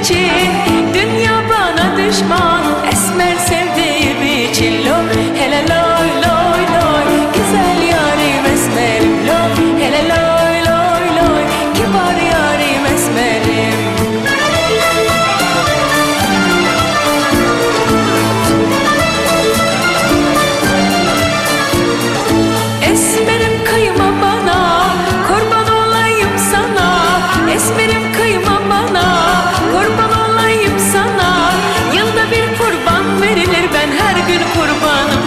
için Dünya bana düşman kurbanım